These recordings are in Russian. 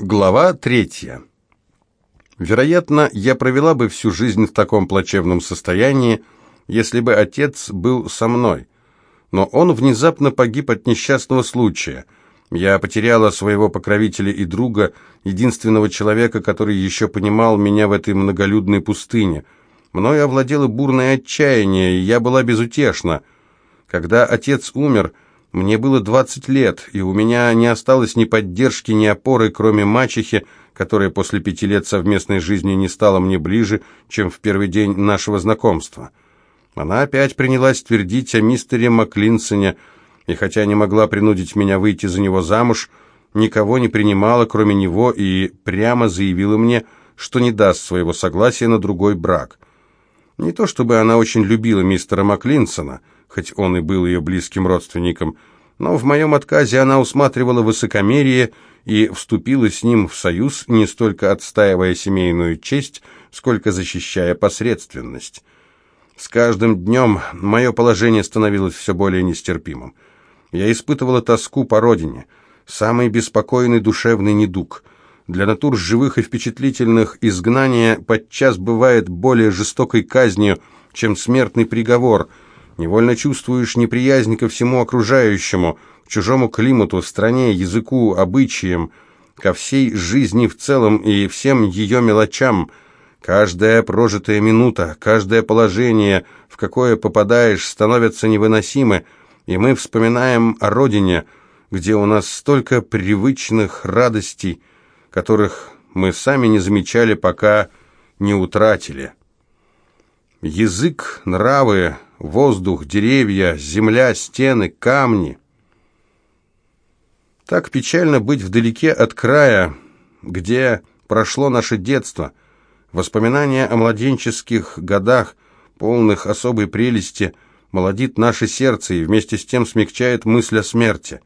Глава третья. Вероятно, я провела бы всю жизнь в таком плачевном состоянии, если бы отец был со мной. Но он внезапно погиб от несчастного случая. Я потеряла своего покровителя и друга, единственного человека, который еще понимал меня в этой многолюдной пустыне. Мною овладело бурное отчаяние, и я была безутешна. Когда отец умер, мне было двадцать лет, и у меня не осталось ни поддержки, ни опоры, кроме мачехи, которая после пяти лет совместной жизни не стала мне ближе, чем в первый день нашего знакомства. Она опять принялась твердить о мистере Маклинсоне, и хотя не могла принудить меня выйти за него замуж, никого не принимала, кроме него, и прямо заявила мне, что не даст своего согласия на другой брак. Не то чтобы она очень любила мистера Маклинсона — хоть он и был ее близким родственником, но в моем отказе она усматривала высокомерие и вступила с ним в союз, не столько отстаивая семейную честь, сколько защищая посредственность. С каждым днем мое положение становилось все более нестерпимым. Я испытывала тоску по родине, самый беспокойный душевный недуг. Для натур живых и впечатлительных изгнание подчас бывает более жестокой казнью, чем смертный приговор – Невольно чувствуешь неприязнь ко всему окружающему, к чужому климату, стране, языку, обычаям, ко всей жизни в целом и всем ее мелочам. Каждая прожитая минута, каждое положение, в какое попадаешь, становятся невыносимы, и мы вспоминаем о родине, где у нас столько привычных радостей, которых мы сами не замечали, пока не утратили. Язык, нравы, воздух, деревья, земля, стены, камни. Так печально быть вдалеке от края, где прошло наше детство, воспоминания о младенческих годах, полных особой прелести, молодит наше сердце и вместе с тем смягчает мысль о смерти.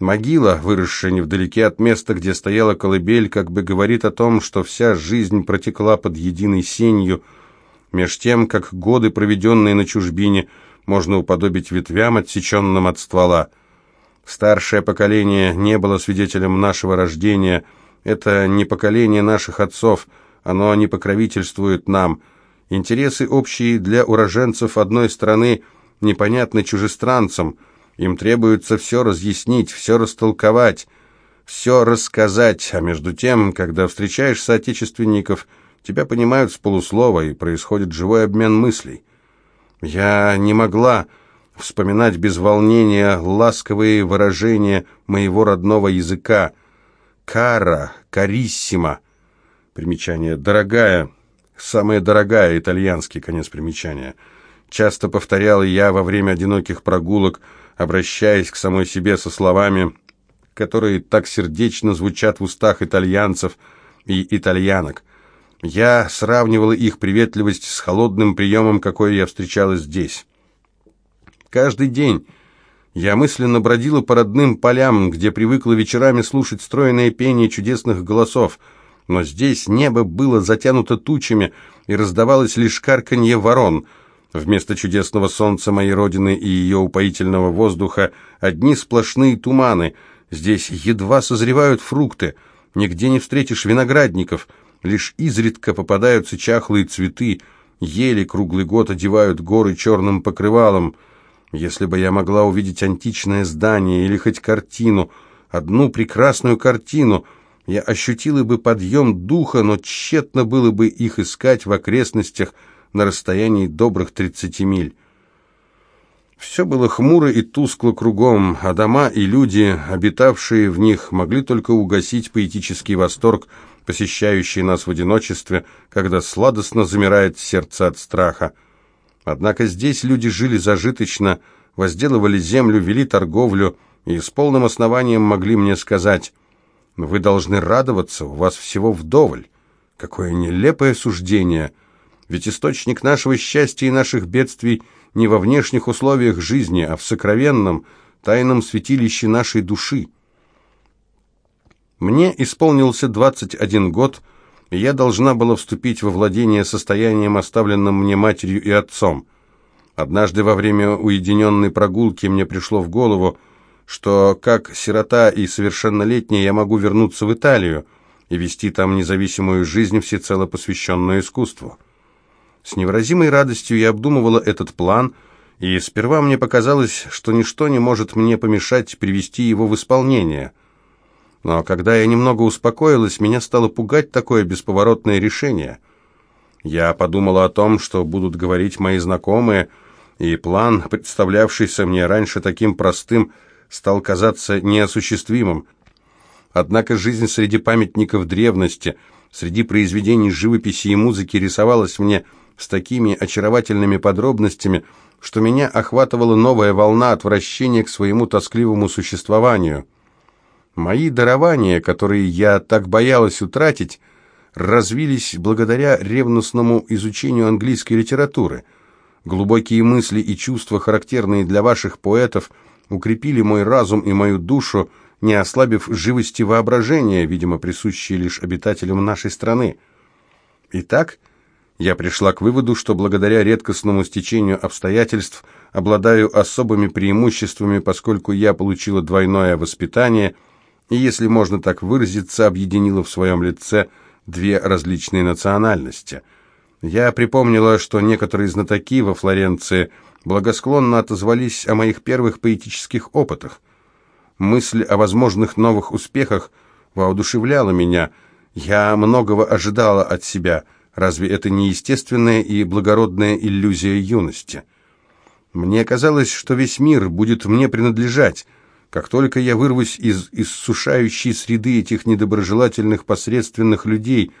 Могила, выросшая невдалеке от места, где стояла колыбель, как бы говорит о том, что вся жизнь протекла под единой сенью – меж тем, как годы, проведенные на чужбине, можно уподобить ветвям, отсеченным от ствола. Старшее поколение не было свидетелем нашего рождения, это не поколение наших отцов, оно не покровительствует нам. Интересы общие для уроженцев одной страны непонятны чужестранцам, им требуется все разъяснить, все растолковать, все рассказать, а между тем, когда встречаешь соотечественников – Тебя понимают с полуслова, и происходит живой обмен мыслей. Я не могла вспоминать без волнения ласковые выражения моего родного языка. «Кара», «кариссима». Примечание «дорогая», «самая дорогая», итальянский конец примечания. Часто повторял я во время одиноких прогулок, обращаясь к самой себе со словами, которые так сердечно звучат в устах итальянцев и итальянок. Я сравнивала их приветливость с холодным приемом, какой я встречала здесь. Каждый день я мысленно бродила по родным полям, где привыкла вечерами слушать стройное пение чудесных голосов, но здесь небо было затянуто тучами, и раздавалось лишь карканье ворон. Вместо чудесного солнца моей родины и ее упоительного воздуха одни сплошные туманы. Здесь едва созревают фрукты, нигде не встретишь виноградников — Лишь изредка попадаются чахлые цветы, ели круглый год одевают горы черным покрывалом. Если бы я могла увидеть античное здание или хоть картину, одну прекрасную картину, я ощутила бы подъем духа, но тщетно было бы их искать в окрестностях на расстоянии добрых тридцати миль. Все было хмуро и тускло кругом, а дома и люди, обитавшие в них, могли только угасить поэтический восторг – посещающие нас в одиночестве, когда сладостно замирает сердце от страха. Однако здесь люди жили зажиточно, возделывали землю, вели торговлю и с полным основанием могли мне сказать, «Вы должны радоваться, у вас всего вдоволь». Какое нелепое суждение! Ведь источник нашего счастья и наших бедствий не во внешних условиях жизни, а в сокровенном, тайном святилище нашей души. Мне исполнился 21 год, и я должна была вступить во владение состоянием, оставленным мне матерью и отцом. Однажды во время уединенной прогулки мне пришло в голову, что как сирота и совершеннолетняя я могу вернуться в Италию и вести там независимую жизнь, всецело посвященную искусству. С невыразимой радостью я обдумывала этот план, и сперва мне показалось, что ничто не может мне помешать привести его в исполнение. Но когда я немного успокоилась, меня стало пугать такое бесповоротное решение. Я подумала о том, что будут говорить мои знакомые, и план, представлявшийся мне раньше таким простым, стал казаться неосуществимым. Однако жизнь среди памятников древности, среди произведений живописи и музыки рисовалась мне с такими очаровательными подробностями, что меня охватывала новая волна отвращения к своему тоскливому существованию. Мои дарования, которые я так боялась утратить, развились благодаря ревностному изучению английской литературы. Глубокие мысли и чувства, характерные для ваших поэтов, укрепили мой разум и мою душу, не ослабив живости воображения, видимо, присущей лишь обитателям нашей страны. Итак, я пришла к выводу, что благодаря редкостному стечению обстоятельств обладаю особыми преимуществами, поскольку я получила двойное воспитание и, если можно так выразиться, объединила в своем лице две различные национальности. Я припомнила, что некоторые знатоки во Флоренции благосклонно отозвались о моих первых поэтических опытах. Мысль о возможных новых успехах воодушевляла меня. Я многого ожидала от себя – Разве это не естественная и благородная иллюзия юности? Мне казалось, что весь мир будет мне принадлежать, как только я вырвусь из иссушающей среды этих недоброжелательных посредственных людей,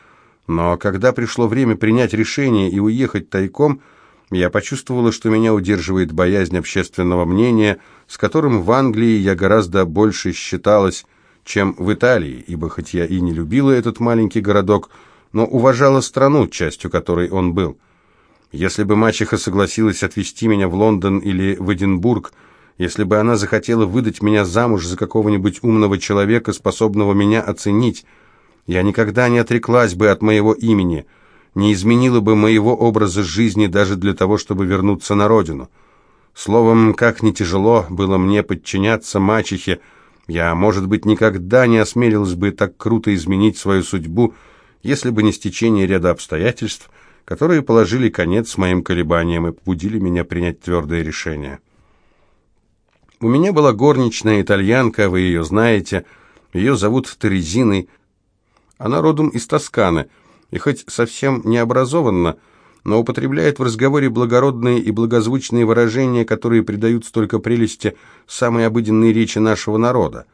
но когда пришло время принять решение и уехать тайком, я почувствовала, что меня удерживает боязнь общественного мнения, с которым в Англии я гораздо больше считалась, чем в Италии, ибо хоть я и не любила этот маленький городок, но уважала страну, частью которой он был. Если бы мачеха согласилась отвезти меня в Лондон или в Эдинбург, если бы она захотела выдать меня замуж за какого-нибудь умного человека, способного меня оценить, я никогда не отреклась бы от моего имени, не изменила бы моего образа жизни даже для того, чтобы вернуться на родину. Словом, как не тяжело было мне подчиняться мачехе, я, может быть, никогда не осмелилась бы так круто изменить свою судьбу, если бы не стечение ряда обстоятельств, которые положили конец моим колебаниям и побудили меня принять твердое решение. У меня была горничная итальянка, вы ее знаете, ее зовут Терезиной. Она родом из Тосканы, и хоть совсем не образованна, но употребляет в разговоре благородные и благозвучные выражения, которые придают столько прелести самой обыденной речи нашего народа.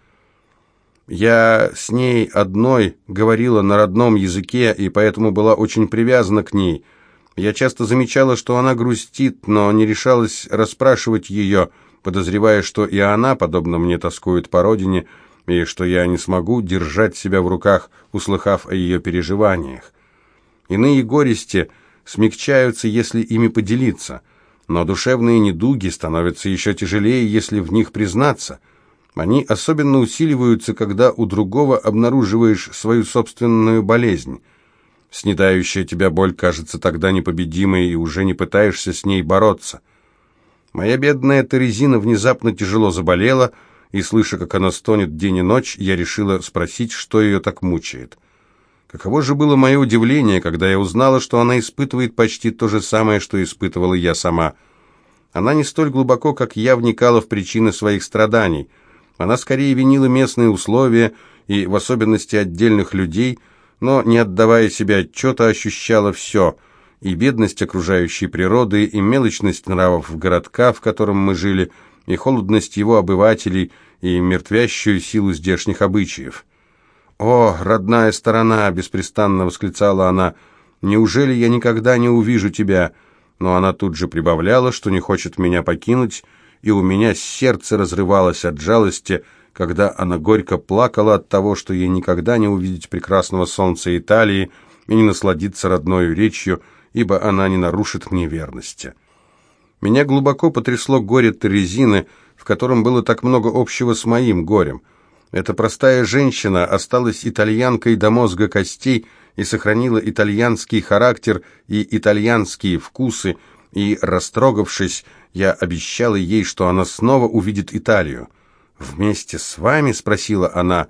Я с ней одной говорила на родном языке, и поэтому была очень привязана к ней. Я часто замечала, что она грустит, но не решалась расспрашивать ее, подозревая, что и она, подобно мне, тоскует по родине, и что я не смогу держать себя в руках, услыхав о ее переживаниях. Иные горести смягчаются, если ими поделиться, но душевные недуги становятся еще тяжелее, если в них признаться – они особенно усиливаются, когда у другого обнаруживаешь свою собственную болезнь. Снедающая тебя боль кажется тогда непобедимой, и уже не пытаешься с ней бороться. Моя бедная Терезина внезапно тяжело заболела, и, слыша, как она стонет день и ночь, я решила спросить, что ее так мучает. Каково же было мое удивление, когда я узнала, что она испытывает почти то же самое, что испытывала я сама. Она не столь глубоко, как я, вникала в причины своих страданий – она скорее винила местные условия и в особенности отдельных людей, но, не отдавая себе отчета, ощущала все – и бедность окружающей природы, и мелочность нравов городка, в котором мы жили, и холодность его обывателей, и мертвящую силу здешних обычаев. «О, родная сторона!» — беспрестанно восклицала она. «Неужели я никогда не увижу тебя?» Но она тут же прибавляла, что не хочет меня покинуть, и у меня сердце разрывалось от жалости, когда она горько плакала от того, что ей никогда не увидеть прекрасного солнца Италии и не насладиться родной речью, ибо она не нарушит мне верности. Меня глубоко потрясло горе Терезины, в котором было так много общего с моим горем. Эта простая женщина осталась итальянкой до мозга костей и сохранила итальянский характер и итальянские вкусы, и, растрогавшись, я обещала ей, что она снова увидит Италию. «Вместе с вами?» — спросила она.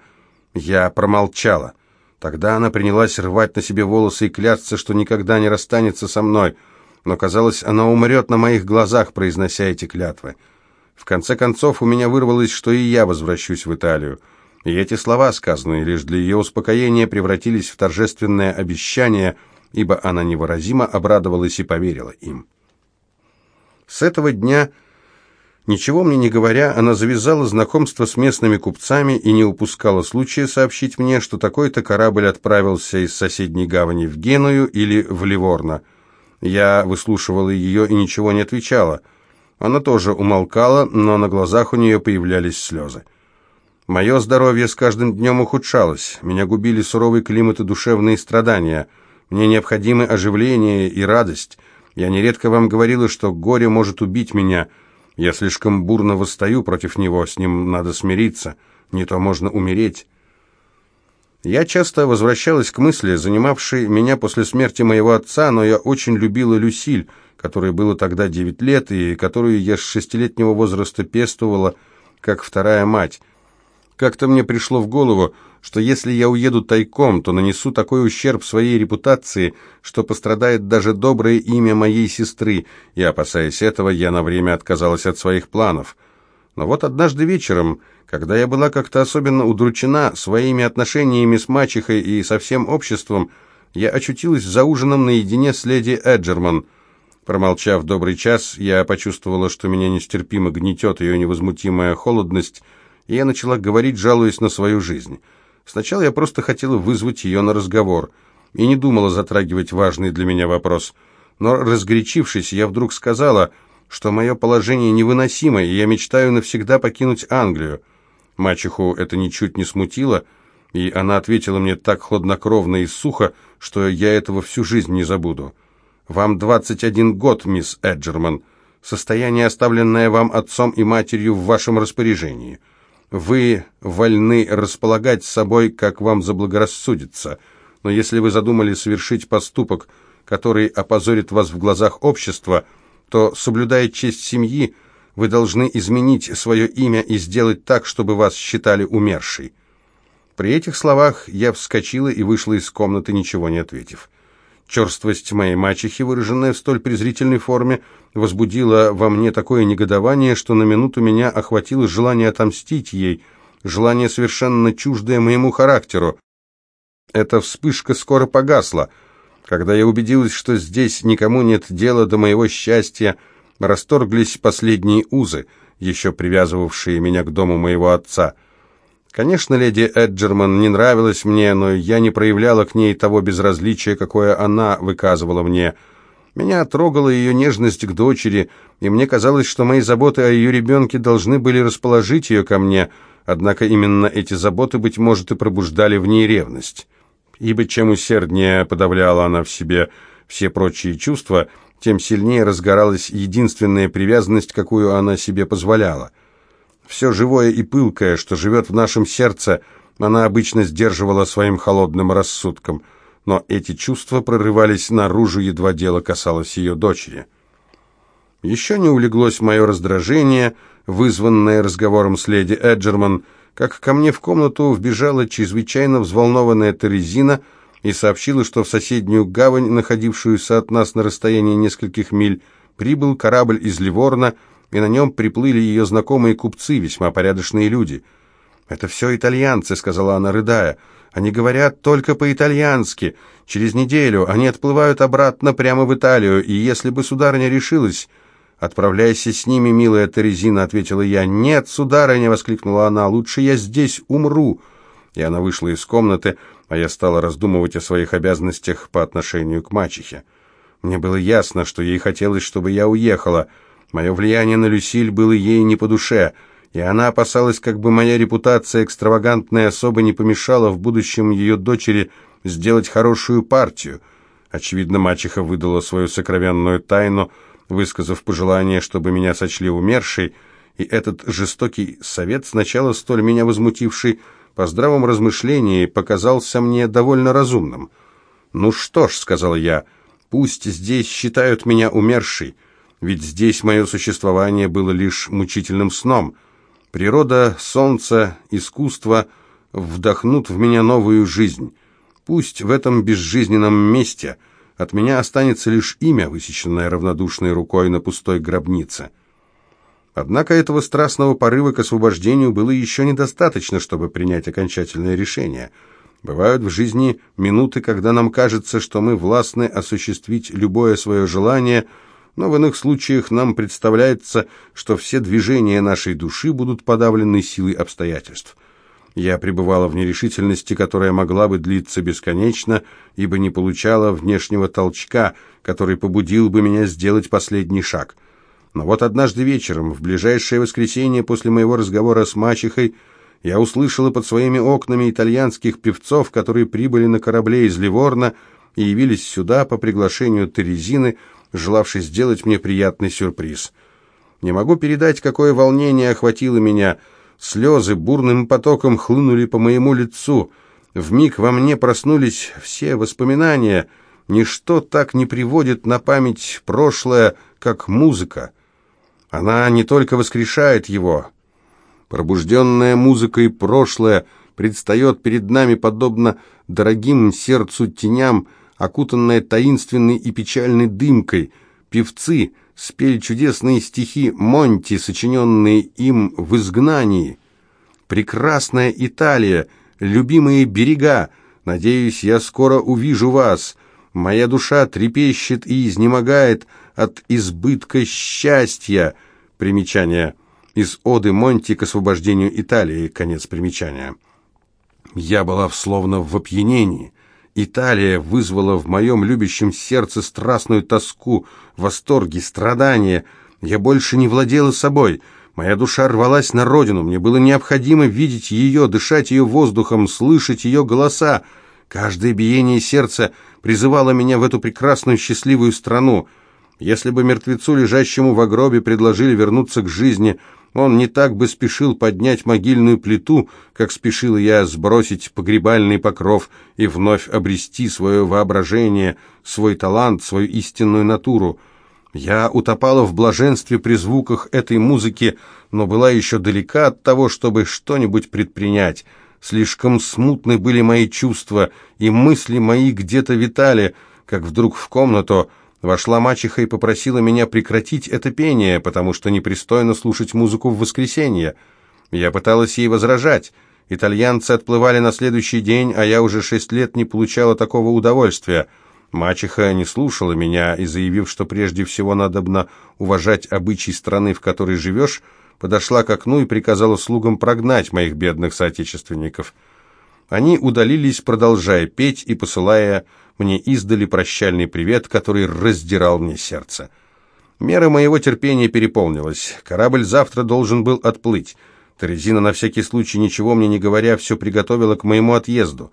Я промолчала. Тогда она принялась рвать на себе волосы и клясться, что никогда не расстанется со мной. Но, казалось, она умрет на моих глазах, произнося эти клятвы. В конце концов, у меня вырвалось, что и я возвращусь в Италию. И эти слова, сказанные лишь для ее успокоения, превратились в торжественное обещание, ибо она невыразимо обрадовалась и поверила им. С этого дня Ничего мне не говоря, она завязала знакомство с местными купцами и не упускала случая сообщить мне, что такой-то корабль отправился из соседней гавани в Геную или в Ливорно. Я выслушивала ее и ничего не отвечала. Она тоже умолкала, но на глазах у нее появлялись слезы. Мое здоровье с каждым днем ухудшалось. Меня губили суровый климат и душевные страдания. Мне необходимы оживление и радость. Я нередко вам говорила, что горе может убить меня – я слишком бурно восстаю против него, с ним надо смириться, не то можно умереть. Я часто возвращалась к мысли, занимавшей меня после смерти моего отца, но я очень любила Люсиль, которой было тогда девять лет, и которую я с шестилетнего возраста пестовала, как вторая мать. Как-то мне пришло в голову, что если я уеду тайком, то нанесу такой ущерб своей репутации, что пострадает даже доброе имя моей сестры, и, опасаясь этого, я на время отказалась от своих планов. Но вот однажды вечером, когда я была как-то особенно удручена своими отношениями с мачехой и со всем обществом, я очутилась за ужином наедине с леди Эджерман. Промолчав добрый час, я почувствовала, что меня нестерпимо гнетет ее невозмутимая холодность, и я начала говорить, жалуясь на свою жизнь. Сначала я просто хотела вызвать ее на разговор и не думала затрагивать важный для меня вопрос. Но, разгорячившись, я вдруг сказала, что мое положение невыносимо, и я мечтаю навсегда покинуть Англию. Мачеху это ничуть не смутило, и она ответила мне так хладнокровно и сухо, что я этого всю жизнь не забуду. «Вам 21 год, мисс Эджерман. Состояние, оставленное вам отцом и матерью, в вашем распоряжении». Вы вольны располагать собой, как вам заблагорассудится, но если вы задумали совершить поступок, который опозорит вас в глазах общества, то, соблюдая честь семьи, вы должны изменить свое имя и сделать так, чтобы вас считали умершей». При этих словах я вскочила и вышла из комнаты, ничего не ответив. Черствость моей мачехи, выраженная в столь презрительной форме, возбудила во мне такое негодование, что на минуту меня охватило желание отомстить ей, желание совершенно чуждое моему характеру. Эта вспышка скоро погасла. Когда я убедилась, что здесь никому нет дела до моего счастья, расторглись последние узы, еще привязывавшие меня к дому моего отца — Конечно, леди Эджерман не нравилась мне, но я не проявляла к ней того безразличия, какое она выказывала мне. Меня трогала ее нежность к дочери, и мне казалось, что мои заботы о ее ребенке должны были расположить ее ко мне, однако именно эти заботы, быть может, и пробуждали в ней ревность. Ибо чем усерднее подавляла она в себе все прочие чувства, тем сильнее разгоралась единственная привязанность, какую она себе позволяла — все живое и пылкое, что живет в нашем сердце, она обычно сдерживала своим холодным рассудком, но эти чувства прорывались наружу, едва дело касалось ее дочери. Еще не улеглось мое раздражение, вызванное разговором с леди Эджерман, как ко мне в комнату вбежала чрезвычайно взволнованная Терезина и сообщила, что в соседнюю гавань, находившуюся от нас на расстоянии нескольких миль, прибыл корабль из Ливорна, и на нем приплыли ее знакомые купцы, весьма порядочные люди. «Это все итальянцы», — сказала она, рыдая. «Они говорят только по-итальянски. Через неделю они отплывают обратно прямо в Италию, и если бы сударыня решилась...» «Отправляйся с ними, милая Терезина», — ответила я. «Нет, сударыня», — воскликнула она, — «лучше я здесь умру». И она вышла из комнаты, а я стала раздумывать о своих обязанностях по отношению к мачехе. Мне было ясно, что ей хотелось, чтобы я уехала — Мое влияние на Люсиль было ей не по душе, и она опасалась, как бы моя репутация экстравагантной особы не помешала в будущем ее дочери сделать хорошую партию. Очевидно, мачеха выдала свою сокровенную тайну, высказав пожелание, чтобы меня сочли умершей, и этот жестокий совет, сначала столь меня возмутивший, по здравом размышлении показался мне довольно разумным. «Ну что ж», — сказал я, — «пусть здесь считают меня умершей» ведь здесь мое существование было лишь мучительным сном. Природа, солнце, искусство вдохнут в меня новую жизнь. Пусть в этом безжизненном месте от меня останется лишь имя, высеченное равнодушной рукой на пустой гробнице. Однако этого страстного порыва к освобождению было еще недостаточно, чтобы принять окончательное решение. Бывают в жизни минуты, когда нам кажется, что мы властны осуществить любое свое желание, но в иных случаях нам представляется, что все движения нашей души будут подавлены силой обстоятельств. Я пребывала в нерешительности, которая могла бы длиться бесконечно, ибо не получала внешнего толчка, который побудил бы меня сделать последний шаг – но вот однажды вечером, в ближайшее воскресенье после моего разговора с мачехой, я услышала под своими окнами итальянских певцов, которые прибыли на корабле из Ливорна и явились сюда по приглашению Терезины, желавшей сделать мне приятный сюрприз. Не могу передать, какое волнение охватило меня. Слезы бурным потоком хлынули по моему лицу. В миг во мне проснулись все воспоминания. Ничто так не приводит на память прошлое, как музыка. Она не только воскрешает его. Пробужденная музыкой прошлое предстает перед нами подобно дорогим сердцу теням, окутанная таинственной и печальной дымкой. Певцы спели чудесные стихи Монти, сочиненные им в изгнании. «Прекрасная Италия, любимые берега, надеюсь, я скоро увижу вас. Моя душа трепещет и изнемогает от избытка счастья». Примечание. Из оды Монти к освобождению Италии. Конец примечания. Я была словно в опьянении. Италия вызвала в моем любящем сердце страстную тоску, восторги, страдания. Я больше не владела собой. Моя душа рвалась на родину. Мне было необходимо видеть ее, дышать ее воздухом, слышать ее голоса. Каждое биение сердца призывало меня в эту прекрасную счастливую страну. Если бы мертвецу, лежащему в гробе, предложили вернуться к жизни, он не так бы спешил поднять могильную плиту, как спешил я сбросить погребальный покров и вновь обрести свое воображение, свой талант, свою истинную натуру. Я утопала в блаженстве при звуках этой музыки, но была еще далека от того, чтобы что-нибудь предпринять. Слишком смутны были мои чувства, и мысли мои где-то витали, как вдруг в комнату Вошла мачеха и попросила меня прекратить это пение, потому что непристойно слушать музыку в воскресенье. Я пыталась ей возражать. Итальянцы отплывали на следующий день, а я уже шесть лет не получала такого удовольствия. Мачеха не слушала меня и, заявив, что прежде всего надобно уважать обычаи страны, в которой живешь, подошла к окну и приказала слугам прогнать моих бедных соотечественников. Они удалились, продолжая петь и посылая мне издали прощальный привет, который раздирал мне сердце. Мера моего терпения переполнилась. Корабль завтра должен был отплыть. Терезина, на всякий случай, ничего мне не говоря, все приготовила к моему отъезду.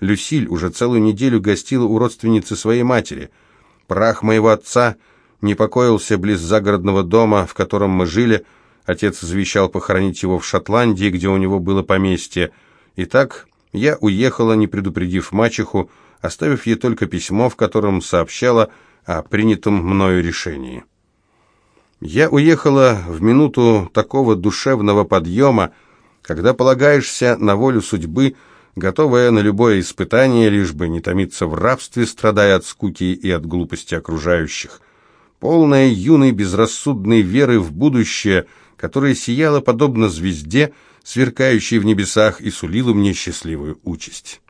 Люсиль уже целую неделю гостила у родственницы своей матери. Прах моего отца не покоился близ загородного дома, в котором мы жили. Отец завещал похоронить его в Шотландии, где у него было поместье. И так я уехала, не предупредив мачеху, оставив ей только письмо, в котором сообщала о принятом мною решении. Я уехала в минуту такого душевного подъема, когда полагаешься на волю судьбы, готовая на любое испытание, лишь бы не томиться в рабстве, страдая от скуки и от глупости окружающих, полная юной безрассудной веры в будущее, которая сияла подобно звезде, сверкающей в небесах и сулила мне счастливую участь.